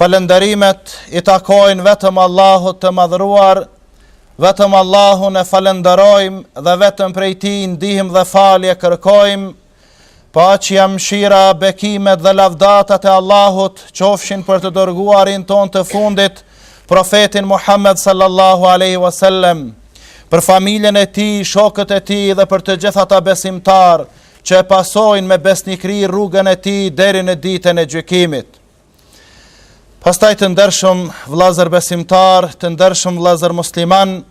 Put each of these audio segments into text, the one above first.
Falënderimet i takojnë vetëm Allahut të madhëruar, vetëm Allahun e falënderojmë dhe vetëm prej tij ndihmë dhe falje kërkojmë, paqja, mëshira, bekimet dhe lavdatat e Allahut qofshin për të dërguarin tonë të fundit, profetin Muhammed sallallahu aleyhi wasallem, për familjen e tij, shokët e tij dhe për të gjithë ata besimtarë, që e pasojnë me besnikëri rrugën e tij deri në ditën e gjykimit. Pastaj të ndershëm vllazër besimtarë, të ndershëm vllazër muslimanë,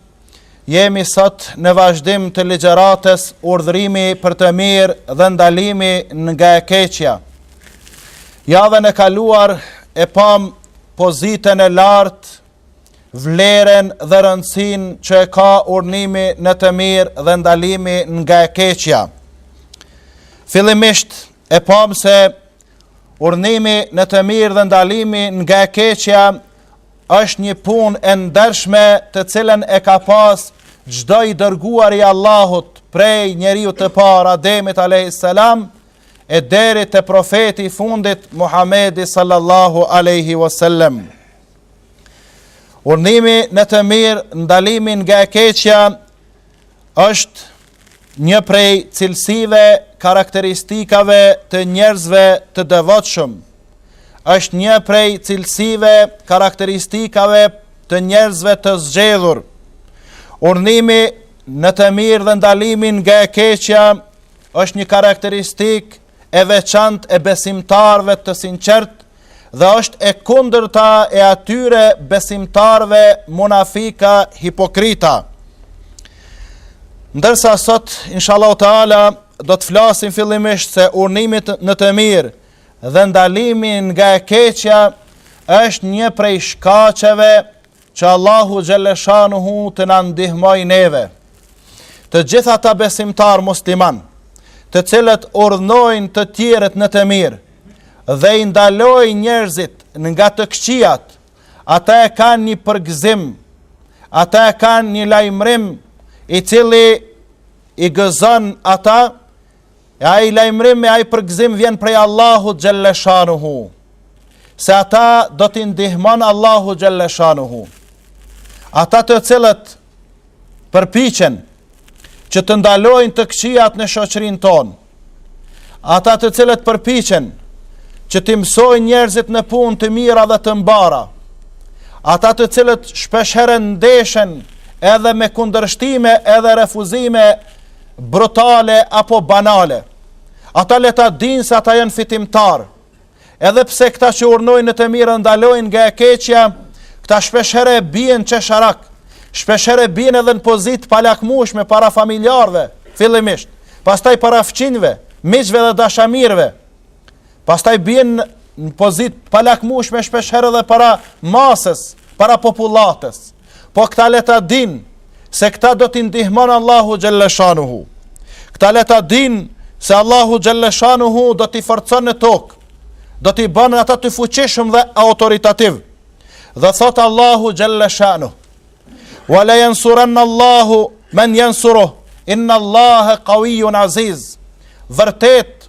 jemi sot në vazhdim të ligjëratës urdhërimi për të mirë dhe ndalimi nga e keqja. Javën e kaluar e pamë pozitën e lartë vlerën dhe rëndësinë që e ka urdhnimi në të mirë dhe ndalimi nga e keqja. Fillimisht e pamë se urdhnimi në të mirë dhe ndalimi nga e keqja është një punë e ndershme të cilën e ka pas çdo i dërguar i Allahut prej njeriut të parë Ademit alejhi selam e deri te profeti i fundit Muhamedi sallallahu aleyhi wasallam. Urdhnimi në të mirë, ndalimi nga e keqja, është një prej cilësive, karakteristikave të njerëzve të devotshëm. Është një prej cilësive, karakteristikave të njerëzve të zgjedhur. Urdhnimi në të mirë dhe ndalimi nga e keqja është një karakteristikë e veçantë e besimtarëve të sinqertë dhe është e kundërta e atyre besimtarëve munafika hipokrita. Ndërsa sot inshallah taala do të flasim fillimisht se urdhnimi në të mirë dhe ndalimi nga e keqja është një prej shkaqeve Që Allahu xhelle shanuhu të na ndihmojë neve, të gjithë ata besimtarë muslimanë, të cilët urdhnojnë të tjerët në të mirë dhe i ndalojnë njerëzit nga të këqijat, ata e kanë një përgëzim, ata e kanë një lajmërim i cili i gëzon ata E ai lajmërim e ai përgëzim vjen prej Allahut xhelle shanuhu, se ata do t'i ndihmon Allahu xhelle shanuhu. Ata të cilët përpiqen që të ndalojnë të këqijat në shoqërinë tonë, ata të cilët përpiqen që t'i mësojnë njerëzit në punë të mira dhe të mbara, ata të cilët shpesherën ndeshen edhe me kundërshtime edhe refuzime brutale apo banale. Ata le ta dinë se ata janë fitimtarë. Edhe pse këta që urnojnë në të mirë ndalojnë nga e keqja, këta shpeshherë bien qesharakë, shpeshherë bien edhe në pozitë të palakmueshme para familjarëve, fillimisht, pastaj para fqinjve, miqve dhe dashamirëve, Pastaj bien në pozitë të palakmueshme shpeshherë edhe para masës, para popullatës. Po këta le ta dinë se këta do t'i ndihmon Allahu xhalleshanuhu. Këta le ta dinë se Allahu xhalleshanuhu do t'i forcon në tokë. Do t'i bën ata të fuqishëm dhe autoritativë. Dhe thotë Allahu xhalleshanuhu. Wa la yansuranna Allahu man yansuruh. Inna Allaha qawiyyun aziz. Vërtet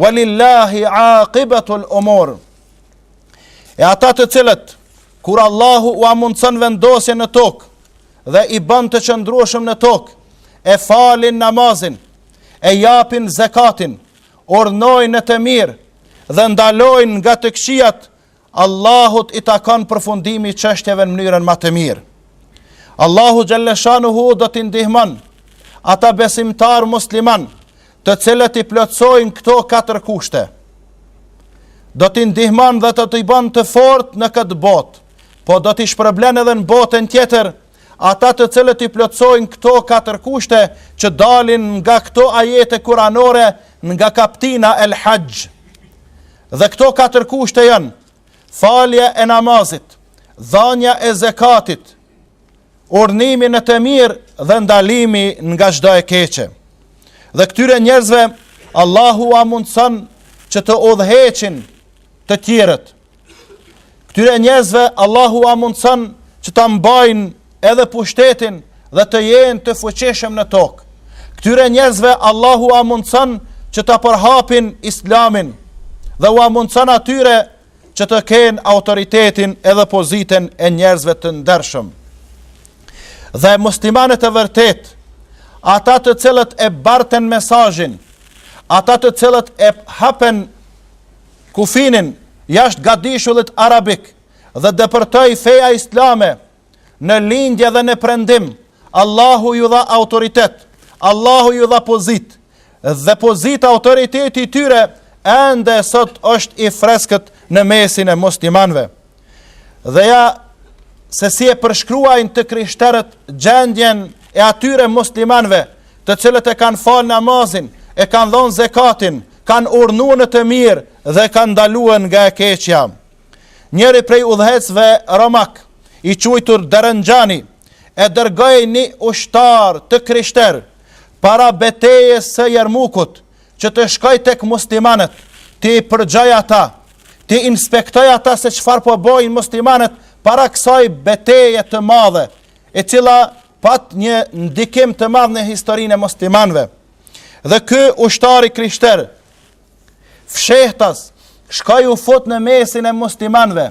Walillahi aqibatul umur. E ata të cilët kur Allahu ua mundëson vendosje në tokë dhe i bën të qëndrueshëm në tokë, e falin namazin, e japin zekatin, urnojnë në të mirë dhe ndalojnë nga të këqijat, Allahut i takon përfundimi i çështjeve në mënyrën më të mirë. Allahu xhalleshanuhu do t'i ndihmon ata besimtarë muslimanë, të cilët i plotësojnë këto katër kushte. Do t'i ndihmon dhe do t'i bën të fortë në këtë botë, po do t'i shpërblen edhe në botën tjetër. Ata të cilët i plotësojnë këto katër kushte që dalin nga këto ajete kuranore nga kaptina El Hajj. Dhe këto katër kushte janë falja e namazit, dhanja e zekatit, urnimi në të mirë dhe ndalimi nga çdo e keqe. Dhe këtyre njerëzve Allahu ua mundëson që të udhëheqin të tjerët. Këtyre njerëzve Allahu ua mundëson që ta mbajnë edhe pushtetin dhe të jenë të fuqishëm në tokë. Këtyre njerëzve Allahu ua mundëson që ta përhapin islamin dhe ua mundëson atyre që të kenë autoritetin edhe pozitën e njerëzve të ndershëm. Dhe muslimanët e vërtetë, ata të cilët e barten mesazhin, ata të cilët e hapen kufinin jashtë gadishullit arabik dhe depërtoi feja islame në lindje dhe në perëndim Allahu iu dha autoritet Allahu iu dha pozitë dhe pozita autoriteti i tyre ende sot është i freskët në mesin e muslimanëve Dhe ja se si e përshkruajnë të krishterët gjendjen e atyre muslimanve të cilët e kanë falë namazin, e kanë dhonë zekatin, kanë urdhnu në të mirë dhe kanë ndalue nga e keqja. Njëri prej udhëheqësve romak, i quajtur Darënxhani, e dërgoi një ushtar të krishterë para betejes së Jermukut, që të shkojë tek muslimanët, t'i përgjojë ata, t'i inspektojë ata se çfarë po bojnë muslimanët para kësaj beteje të madhe, e cila pat një ndikim të madh në historinë e muslimanve. Dhe ky ushtar i krishterë, fshehtas, shkoi u fut në mesin e muslimanve,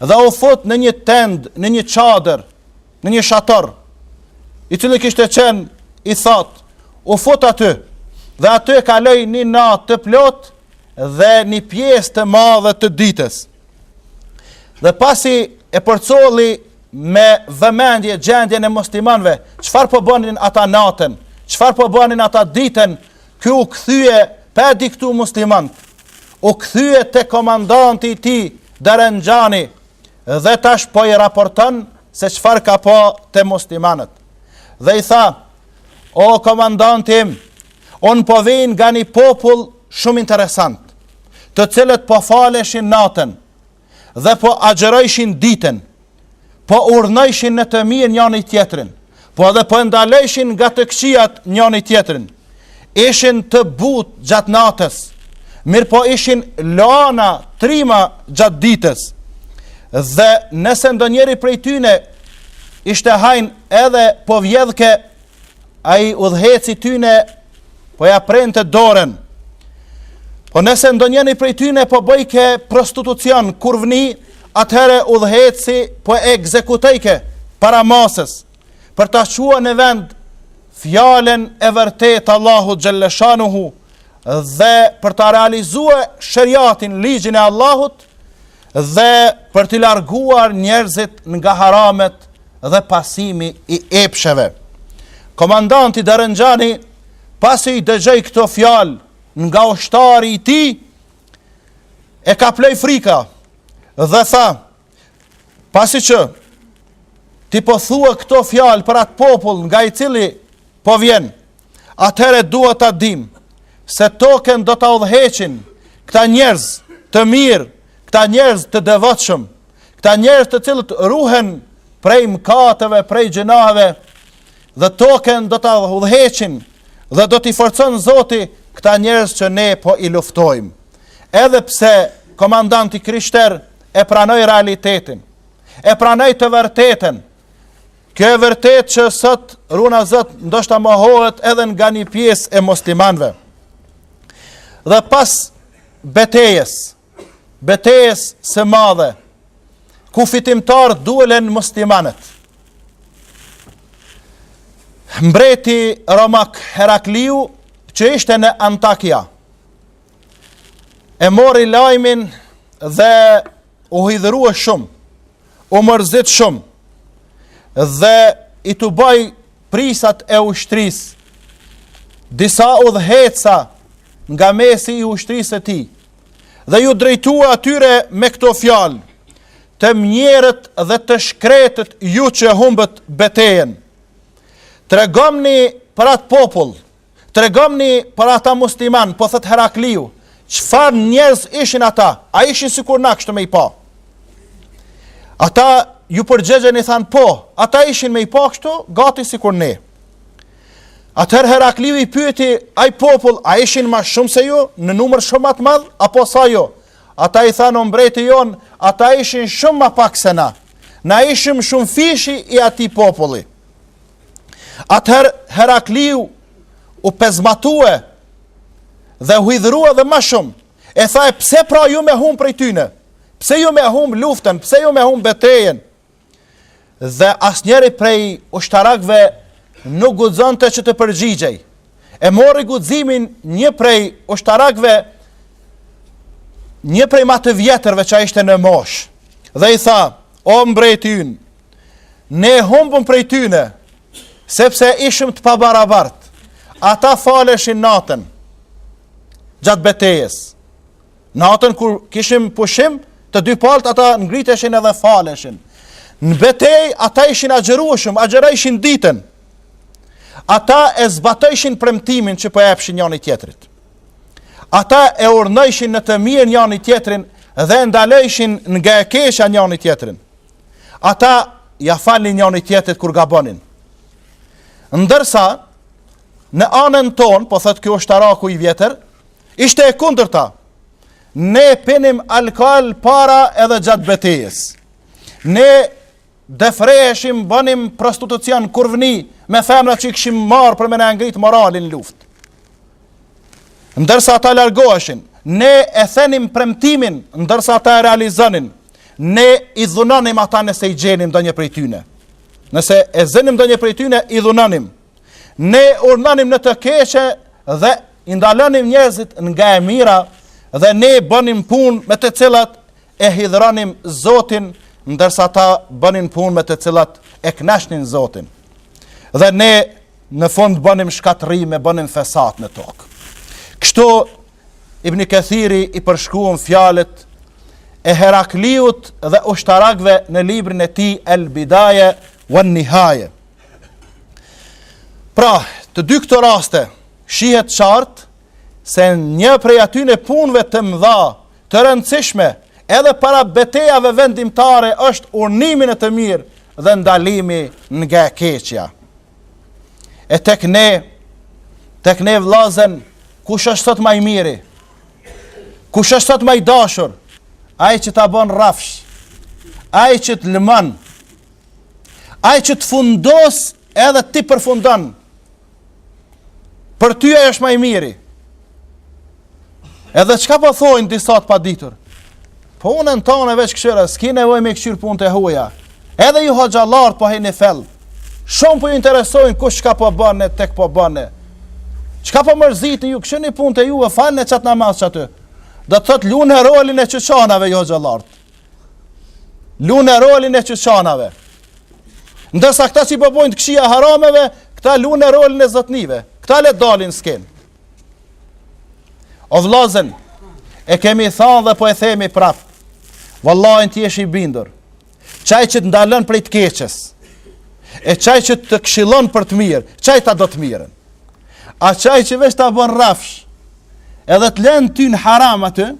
dhe u fut në një tendë, në një çadër, në një shatorr, i cili kishte qenë i thatë, u fut aty, dhe aty e kaloi një natë të plotë dhe një pjesë të madhe të ditës. Dhe pasi e përcolli me vëmendje gjendjen e muslimanve, çfarë po bënin ata natën, çfarë po bënin ata ditën, ky u kthye pa e diktu muslimant, u kthye te komandanti i tij, Darënxhani, Dhe tash po i raporton se çfarë ka pa te muslimanët. Dhe i tha, o komandanti im, unë po vij nga një popull shumë interesant, të cilët po faleshin natën dhe po agjërojshin ditën, po urdhnojshin në të mirë njëni tjetrin, po edhe po ndalojshin nga të këqijat njëni tjetrin, ishin të butë gjatë natës, mirëpo ishin luana trima gjatë ditës, dhe nëse ndonjëri prej tyne ishte hajn edhe po vjedhke, ai udhëheqësi tyne po ia prente dorën, po nëse ndonjëri prej tyne po bëjke prostitucion kurvni, Atëherë udhëheqësi po e ekzekutojke para masës për ta çuar në vend fjalën e vërtetë t'Allahut xhelleshanuhu dhe për ta realizuar sheriatin ligjin e Allahut dhe për t'i larguar njerëzit nga haramet dhe pasimi i epsheve. Komandanti Darënxhani, pasi i dëgjoi këto fjalë nga ushtari i tij, e kaploi frika dhe tha pasi që ti po thua këto fjalë për atë popull nga i cili po vjen atëherë dua ta dimë se tokën do ta udhëheqin këta njerëz të mirë këta njerëz të devotshëm këta njerëz të cilët ruhen prej mëkateve prej gjynaheve dhe tokën do ta udhëheqin dhe do t'i forcojë Zoti këta njerëz që ne po i luftojmë. Edhe pse komandanti krishter e pranoi realitetin, e pranoi të vërtetën. Kjo e vërtetë që sot runa Zot ndoshta mohohet edhe nga një pjesë e muslimanëve. Dhe pas betejës, betejës së madhe, ku fitimtar dolën muslimanët. Mbreti romak Herakliu, që ishte në Antakja, e mori lajmin dhe u hidhërua shumë, u mërzit shumë, dhe i tuboi prijësat e ushtrisë, disa udhëheqës nga mesi i ushtrisë së tij, dhe iu drejtua atyre me këto fjalë, të mjerët dhe të shkretët ju që humbët betejën. Tregomni për atë popull, tregomni për ata muslimanë, po thotë Herakliu, çfarë njerëz ishin ata, a ishin sikur na kështu me i pa. Ata iu përgjegjën i thanë, po, ata ishin me i pa kështu, gati sikur ne. Atëherë Herakliu i pyeti, ai popull, a ishin ma shumë se ju, në numër shumë ma të madh, apo sa ju? Ata i thanë, o mbreti jonë, ata ishin shumë ma pak se na. Na ishim shumëfishi i atij populli. Atëherë Herakliu u pezmatue dhe u hidhërua edhe ma shumë. E tha pse pra ju me humb prej tyne? Pse ju me humb luftën? Pse ju me humb betejën? Dhe asnjëri prej ushtarakëve nuk guxonte që të përgjigjej. E mori guximin një prej ushtarakëve, një prej ma të vjetërve që ishte në moshë. Dhe i tha: "O mbreti ynë, ne humbëm prej tyne, sepse ishëm të pabarabartë. Ata faleshin natën gjatë betejës." Natën kur kishim pushim, të dy palët ata ngriteshin edhe faleshin. Në betejë, ata ishin agjërueshëm, agjërojshin ditën. Ata e zbatojshin premtimin që po epshin njani-tjetrit. Ata e urdhnojshin në të mirë njani-tjetrin dhe ndalojshin nga e keqja njani-tjetrin. Ata ia falnin njani-tjetrit kur gabonin. Ndërsa, në anën tonë, po thotë ky ushtaraku i vjetër, Ishte e kundërta. Ne pinim alkohol para edhe gjatë betejës. Ne dëfreheshim, bënim prostitucion kurvni me femra që i kishim marrë për me na ngritë moralin n'luftë. Ndërsa ata largoheshin, ne e thenim premtimin, ndërsa ata e realizonin, ne i dhunonim ata nëse i gjenim ndonjë prej tyne. Nëse e zënim ndonjë prej tyne, i dhunonim. Ne urdhnonim në të keqe dhe i ndalonim njerëzit nga e mira dhe ne bënim punë me të cilat e hidhronim Zotin, ndërsa ata bënin punë me të cilat e knaqshin Zotin. Dhe ne në fund bënim shkatërrime bënim fesad në tokë. Kështu, Ibni Kethiri i përshkruan fjalët e Herakliut dhe ushtarakve në librin e tij El Bidaje wan Nihaje. Pra, të dy këto raste, shihet qartë se një prej atyne punëve të mdha, të rëndësishme, edhe para betejave vendimtare është urdhnimi në të mirë dhe ndalimi nga e keqja. E tek ne, tek ne vllazën, kush është sot ma i miri, kush është sot ma i dashur, ai që ta bon rrafsh, ai që të lëmon, ai që të fundos edhe ti përfundon, Për ty ai është ma i miri. Edhe çka po thojnë disa të paditur. Punën tane veç kshyre, s'ki nevojë me i kshyrë punët e huja. Edhe ju hoxhallarët po hini fellë. Shumë po ju interesojnë kush çka po bënë, tek po bënë. Çka po mërziti ju, kshyrni punët e juve falne qat namaz qaty. Do të thotë lune rolin e qyqanave ju hoxhallarët. Lune rolin e qyqanave. Ndërsa këta që i po bojnë të kqija harameve, këta lune rolin e zotnive. Këta le dalin n'skenë. O vllazën, e kemi thanë dhe po e themi prap. Vëllajnë të jesh i bindur. Qaj që të ndalon prej të keqes. E qaj që të këshillon për të mirë. Qaj ta do të mirën. A qaj që veç ta bën rrafsh, edhe të len ty në haram aty,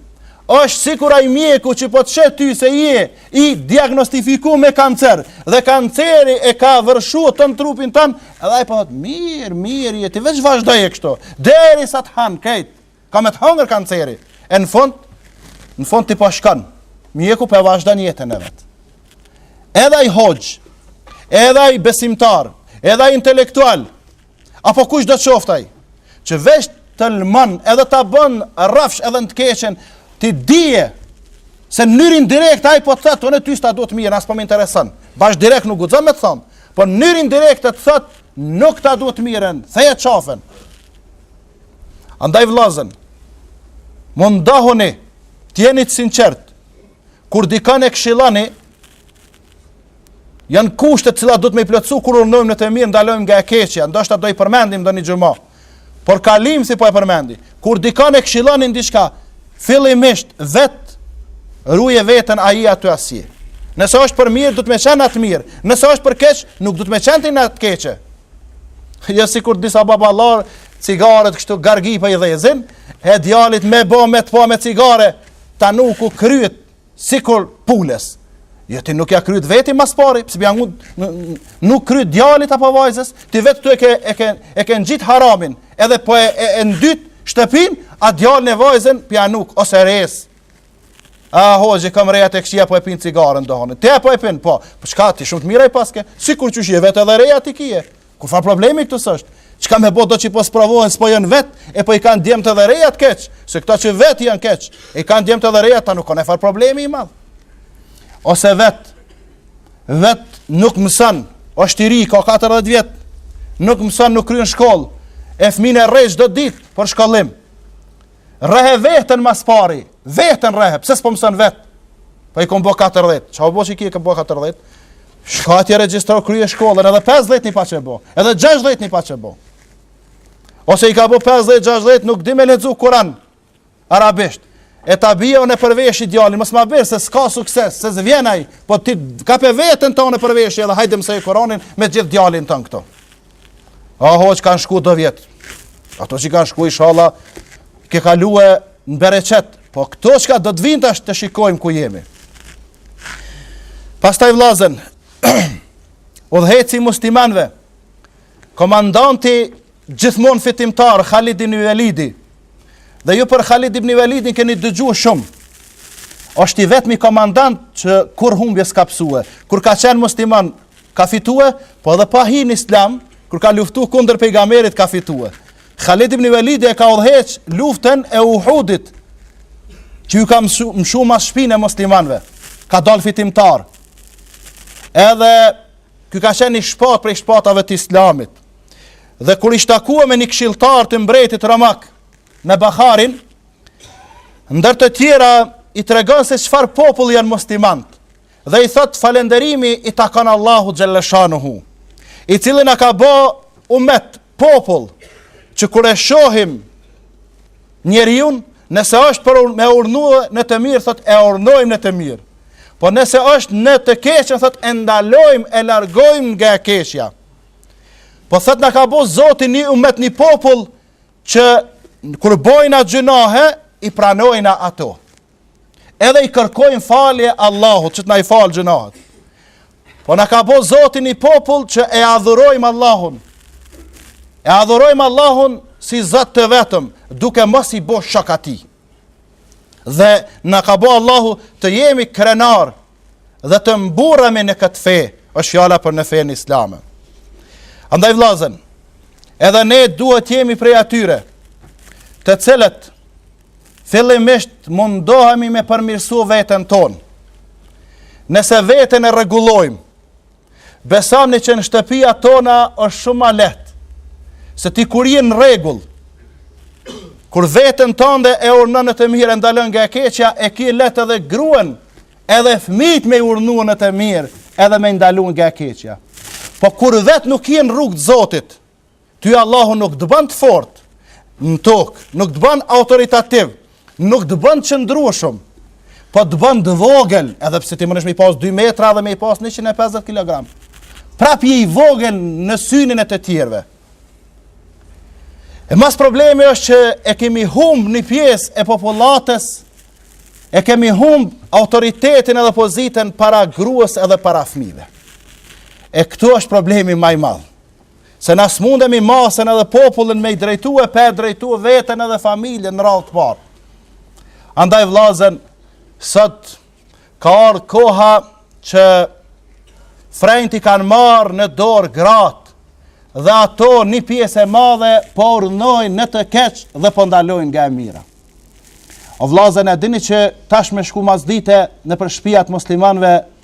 është sikur ai mjeku që po të sheh ty se je i diagnostifiku me kancer dhe kanceri e ka vërshu tanë trupin tan edhe ai po thot mirë, mirë je ti veç vazhdoje kështu derisa të han kejt Ka me të hangër kanceri. E në fund, në fund ti po shkon, po mjeku po e vazhdon jetën e vet. Edhe ai hoxhë, edhe ai besimtar, edhe ai intelektual, apo kushdo qoftë ai, që veç të lëmon edhe ta bën rrafsh edhe në të keqen, ti dije, se n'mënyrë indirekte ai po të thotë, unë ty s'ta du të mirën, as s'po më intereson, veç direkt nuk guxon me të thanë, po n'mënyrë indirekte të thotë, nuk ta du të mirën, theje qafën, Andaj vllazën, mundohuni të jeni të sinqert. Kur dikon e këshilloni, janë kushtet të cilat duhet me i plotësu kur urdhnojmë në të mirë, ndalojmë nga e keqja, ndoshta do i përmendim ndonjë gjëmo. Por kalimthi po e përmendi: kur dikon e këshilloni diçka, fillimisht vet ruje veten prej asaj pune. Nëse është për mirë, duhet me qenë n'atë mirë. Nëse është për keq, nuk duhet me qenë ti në atë keqe. Jo sikur disa baballar cigaret kështu vargi po i dhezin, e djalit me bo me t'pa me cigare, ta nduku kryet sikur pulës. Jo ti ndukja kryet veti mas pari, pse p'ja nguk nduk kryet djalit apo vajzës, ti vetë tu e ke e ke e ke ngjit haramin, edhe po e e, e ndyt shtëpin, a djalin e vajzën p'ja nduk ose rreh. A ho, i kam rejat e kqia po e pin cigaren duhanin. Ti po e pin, po. Po shka ti shumë të mirë ai paske? Sikur qysh je vetë edhe rejat i kije. Kurrfarë problemi këtu s'është? Çka me bo do ti po sprovohen si po janë vet e po i kanë djemt edhe rejat të keq, se këta që vet janë keq, e kanë djemt edhe rejat a nuk kanë, farë problemi i madh. Ose vet vet nuk mëson, është i ri ka 40 vjet, nuk mëson, nuk kryen shkollë. E fëmin e rreh çdo ditë për shkollim. Rrehe vehten mas pari, vehten rrehe, pse s'po mëson vetë? Po i kom bo 40, ç'u bo që i ke bo 40? Shko ti regjistrou kryje shkollën, edhe 50 n'i paç bo, edhe 60 n'i paç bo. Ose i ka bo 50-60, nuk di me lexu kuran, arabisht. E ta bijon e përveshet djali, mëso more bre se s'ka sukses, se zë po ti kape veten tane, përvishu edhe hajde mësoje kuranin me gjithë djalin tan këto. Ato që kanë shku do vjetë. Ato që kanë shku inshallah, ke kalue në bereqet. Po këto që ka do t'vin është të shikojmë ku jemi. Pastaj vllazën, udhëheqësi i muslimanve, komandanti gjithmonë fitimtar, Khalid ibn Velidi, dhe ju për Khalid ibn Velidin keni dëgju shumë, është i vetmi komandant që kurrë humbje s'ka pësue, kur ka qenë musliman, ka fitue, po edhe pa hi në islam, kur ka luftu kundër pejgamerit, ka fitue. Khalid ibn Velidi e ka udhëheq luftën e uhudit, që ju ka mshu mas shpine muslimanve, ka dal fitimtar. Edhe, ky ka qenë një shpatë prej shpatave të islamit, dhe kur ish takue me një kshiltar të mbretit romak, me Bakharin, ndër të tjera i tregon se çfarë populli janë muslimanët. Dhe i thotë falenderimi i takon Allahu xhelle shanuhu, i cili na ka bo umet, popull, që kur e shohim njeriun, nëse është për me urdhnu në të mirë, thotë e urdhnojmë në të mirë, po nëse është në të keqën, thotë e ndalojmë, e largojmë nga e keqja. Po thotë na ka bo Zoti një umet një popull, që kur bojna gjynahe, i pranojna ato. Edhe i kërkojmë falje Allahut, që të na i falë gjynahet. Po na ka bo Zoti ni popull që e adhurojmë Allahun. E adhurojmë Allahun si Zot të vetëm, duke mos i bo shok atij. Dhe na ka bo Allahu të jemi krenarë dhe të mburremi në këtë fe, është fjala për në fenë islame. Andaj vllazën, edhe ne duhet t'jemi prej atyre, të cilët Fillimisht mundohemi me përmirësu veten tonë. Nëse veten e rregullojmë, besomni që në shtëpia tona është shumë ma lehtë. Se ti kur je në rregull, kur veten tande e urdhnon në të mirë e ndalon nga e keqja, e ki lehtë edhe gruen, edhe fmijët me i urdhnu në të mirë, edhe me i ndalu nga e keqja. Po kur vetë nuk je në rrugë të Zotit, Ty Allahu nuk të ban t'fortë në tokë, nuk të ban autoritativ, nuk të ban t'qëndrueshëm, po të ban t'vogël, edhe pse ti munesh me i pas 2 metra dhe me i pas 150 kg. Prap je i vogël në synë e të tjerëve. E bash problemi është që e kemi humb një pjesë e popullatës, e kemi humb autoritetin edhe pozitën para grues edhe para fmijve. E këtu është problemi ma i madh. se na s'mundemi masën edhe popullin me i drejtu e pa e drejtu veten edhe familjen në radhë të parë. Andaj vllazën, sot ka ardhë koha që frenjtë i kanë marrë në dorë gratë dhe ato një pjesë e madhe po urdhnojnë në të keqe dhe po ndalojnë nga e mira. O vllazën e dini që tash me shku mas dite nëpër shpijat e muslimanve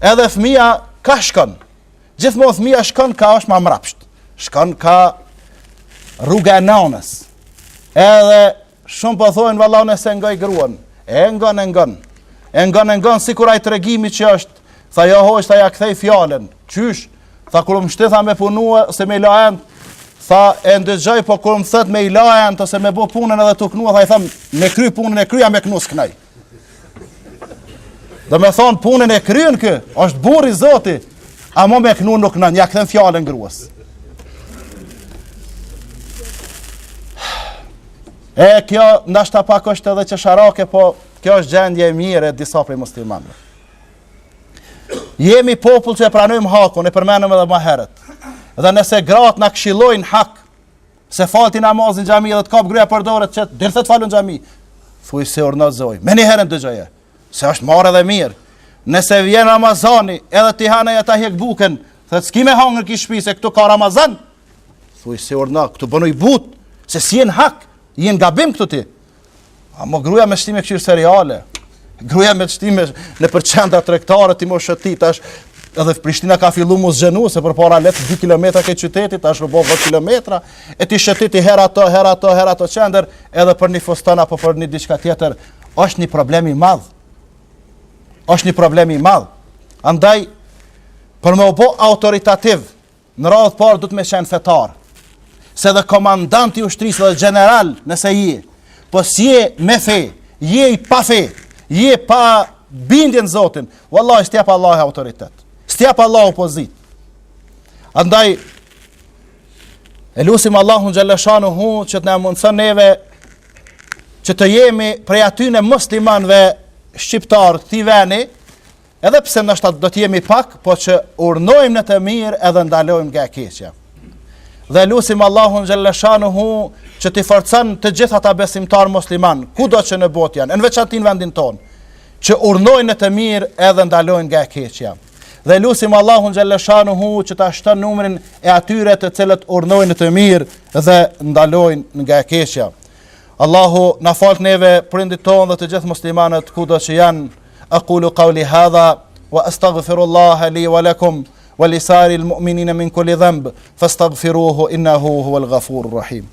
Edhe fëmija ka shkon. Gjithmonë fëmija shkon ka është ma mrapsht. Shkon ka rruga e nanës. Edhe shumë po thonë vallahi unë s'e ngoj gruan. E ngon e ngon. E ngon e ngon sikur ai tregimi që është. Tha jo hoxhë, s'ia kthej fjalën. Qysh? Tha kur më shtin, tha, me punu ose me i la enët. Tha e ndëgjoj po kur më thotë me i la enët ose me bë punën edhe tu knu tha i them me kry punën e kryj, a me knu s'knoj. Domethënë punën e kryen, ky është burri zoti, amo me knu nuk, nuk ja këthen fjalën grues. E kjo, ndoshta pak është edhe qesharake, po kjo është gjendje e mire e disa prej muslimanëve. Jemi popull që e pranojmë hakun, e përmendëm edhe ma herët. Dhe nëse gratë na këshillojnë hak, Se falti namazin n'xhami edhe të kap gruja për dore t'çet, deri t'falesh n'xhami. Thuj si urdhno, zonj. Menjëherën dëgjoje. Se është marre edhe mirë. Nëse vjen Ramazani, edhe ti hanë e ta hek bukën, thotë s'ki me hangër n'ki shpi se këtu ka Ramazan. Thuj si urdhno, këtu bonu butë, se s'je n'hak, je n'gabim këtu ti. Amo gruja me t'shti me kqyrë seriale, gruja me t'shti me, nëpër qendra tregtare, ti me shëtit, tash edhe Prishtina ka fillu m'u zgjanu, se përpara lehtë 2 km ke qyteti, tash u bo 2 km, e ti shëti ti herë atë, herë atë, herë atë qendër, edhe për një fustan apo për një diçka tjetër, është një problem i madh. është një problem i madh. Andaj, për me u bo autoritativ, Në radhë të parë duhet me qenë fetar, se dhe komandant i ushtrisë dhe gjeneral nëse je, po s'je me fe, je i pa fe, je pa bindje n'Zotin, vallahi, s't'jap Allahu autoritet, s't'jap Allahu pozitë. Andaj, e lusim Allahun xhelleshanuhu, që të na mundëson neve, që të jemi prej atyne muslimanve shqiptarë, këtij veni, Edhe pse ndoshta do të jemi pak, po që urdhnojmë në të mirë edhe ndalojmë nga e keqja. Dhe e lusim Allahun xhelleshanuhu që t'i forcon të gjithë ata besimtarë muslimanë, kudo që në botë janë, në veçanti në vendin tonë, që urdhnojnë në të mirë edhe ndalojnë nga e keqja. Dhe e lusim Allahun xhelleshanuhu që ta shton numrin e atyre të cilët urdhnojnë në të mirë dhe ndalojnë nga e keqja. Allahu na faltë neve, prindit tonë dhe të gjithë muslimanët kudo që janë e kulu kauli hadha, wa astaghfirullaha li wa lakum, ولسار المؤمنين من كل ذنب فاستغفروه إنه هو الغفور الرحيم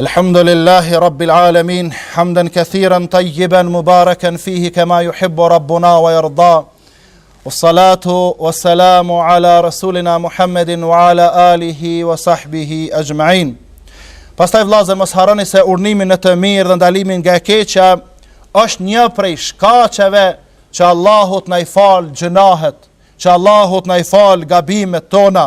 الحمد لله رب العالمين حمدا كثيرا طيبا مباركا فيه كما يحب ربنا ويرضى Wassalatu wassalamu ala rasulina Muhammedin wa ala alihi wa sahbihi ajma'in. Pastaj vëllazër mos harroni se urdhnimi në të mirë dhe ndalimi nga e keqja është një prej shkaqeve që Allahu të na i fal gjynahet, që Allahu të na i fal gabimet tona.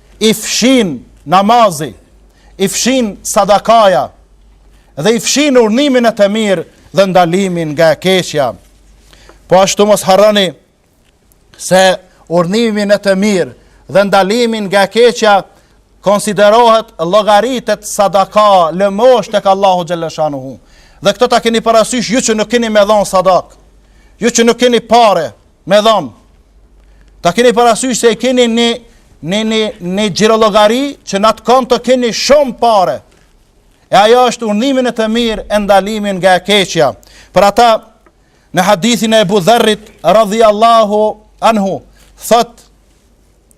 i fshin namazi, i fshin sadakaja, dhe i fshin urdhnimi në të mirë dhe ndalimi nga e keqja. Po ashtu mos harroni se urdhnimi në të mirë dhe ndalimi nga e keqja konsiderohet llogaritet sadaka lëmoshë tek Allahu xhelleshanuhu. Dhe këtë ta keni parasysh ju që nuk keni me dhonë sadakë, ju që nuk keni pare, me dhon. Ta keni parasysh se e keni një, një, një xhirollogari që në atë konto të keni shumë pare. E ajo është urdhnimi në të mirë e ndalimi nga e keqja. Për ata në hadithin e Abu Dharrit radhiyallahu anhu thot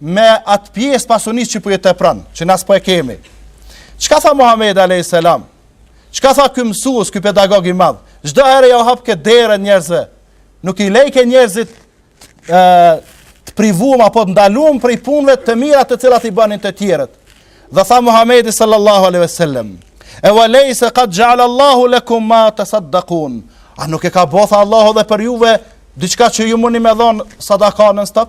me atë pjesë pasunisë që po i tepron, që ne s'po e kemi. Çka tha Muhamedi alayhis salam? Çka tha ky mësues, ky pedagog i madh? Çdo herë ja hapke derën njerëzve. Nuk i lejke njerëzit të privuem apo të ndaluem prej punëve të mira të cilat i bënin të tjerët. Dhe tha Muhamedi sallallahu alaihi wasallam, "E wa laysa qad ja'ala Allahu lakum ma tasaddaqun." A nuk e ka bo, tha, Allahu edhe për juve diçka që ju muni me dhon sadaka në stop?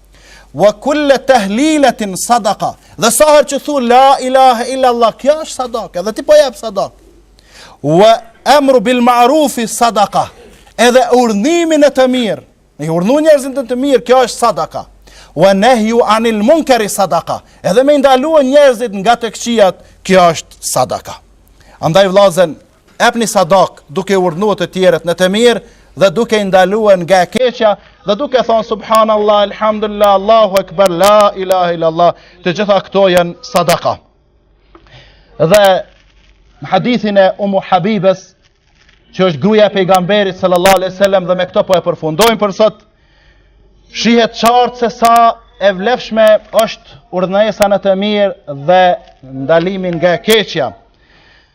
Wa kullu tahlilatin sadaqa. Dhe sa herë që thu la ilaha illa Allah, kjo është sadaka, dhe ti po jap sadaka. Wa amru bil ma'ruf sadaqa. Edhe urdhënimi në të mirë, me i urdhënu njerëzit në të mirë, kjo është sadaka. Wa nahyu anil munkari sadaqa. Edhe me i ndalu njerëzit nga të këqijat, kjo është sadaka. Andaj vëllazën Epni sadakë, duke urdhënuar të tjerët në të mirë dhe duke i ndaluar nga e keqja dhe duke thënë subhanallahu alhamdulillah allahu akbar la ilaha illa allah të gjitha këto janë sadaka dhe në hadithin e umu habibes që është gruja e pejgamberit sallallahu alaihi wasallam dhe me këtë po e përfundojmë për sot shihet qartë se sa e vlefshme është urdhënesa në të mirë dhe ndalimi nga e keqja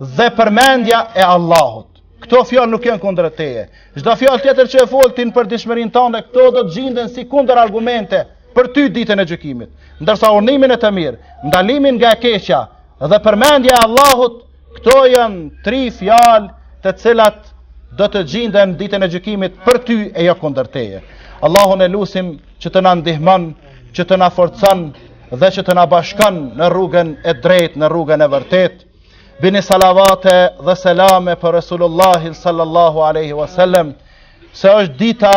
dhe përmendja e Allahut. Këto fjalë nuk janë kundër teje. Çdo fjalë tjetër që e fol ti në përditshmërinë tënde, këto do të gjinden si kundër argumente për ty ditën e gjykimit. Ndërsa urdhnimi në të mirë, ndalimi nga e keqja dhe përmendja e Allahut, këto janë tri fjalë të cilat do të gjinden ditën e gjykimit për ty e jo kundër teje. Allahun e lusim që të na ndihmon, që të na forcon dhe që të na bashkon në rrugën e drejtë, në rrugën e vërtetë. Bini salavate dhe selame për Resulullah sallallahu alaihi wasallam. Se është dita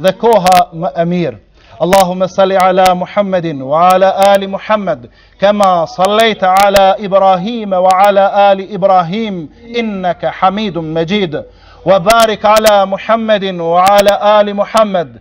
dhe koha më e mirë. Allahumma salli ala Muhammedin wa ala ali Muhammed, kama sallaita ala Ibrahim wa ala ali Ibrahim, innaka Hamidun Majid. Wa barik ala Muhammedin wa ala ali Muhammed.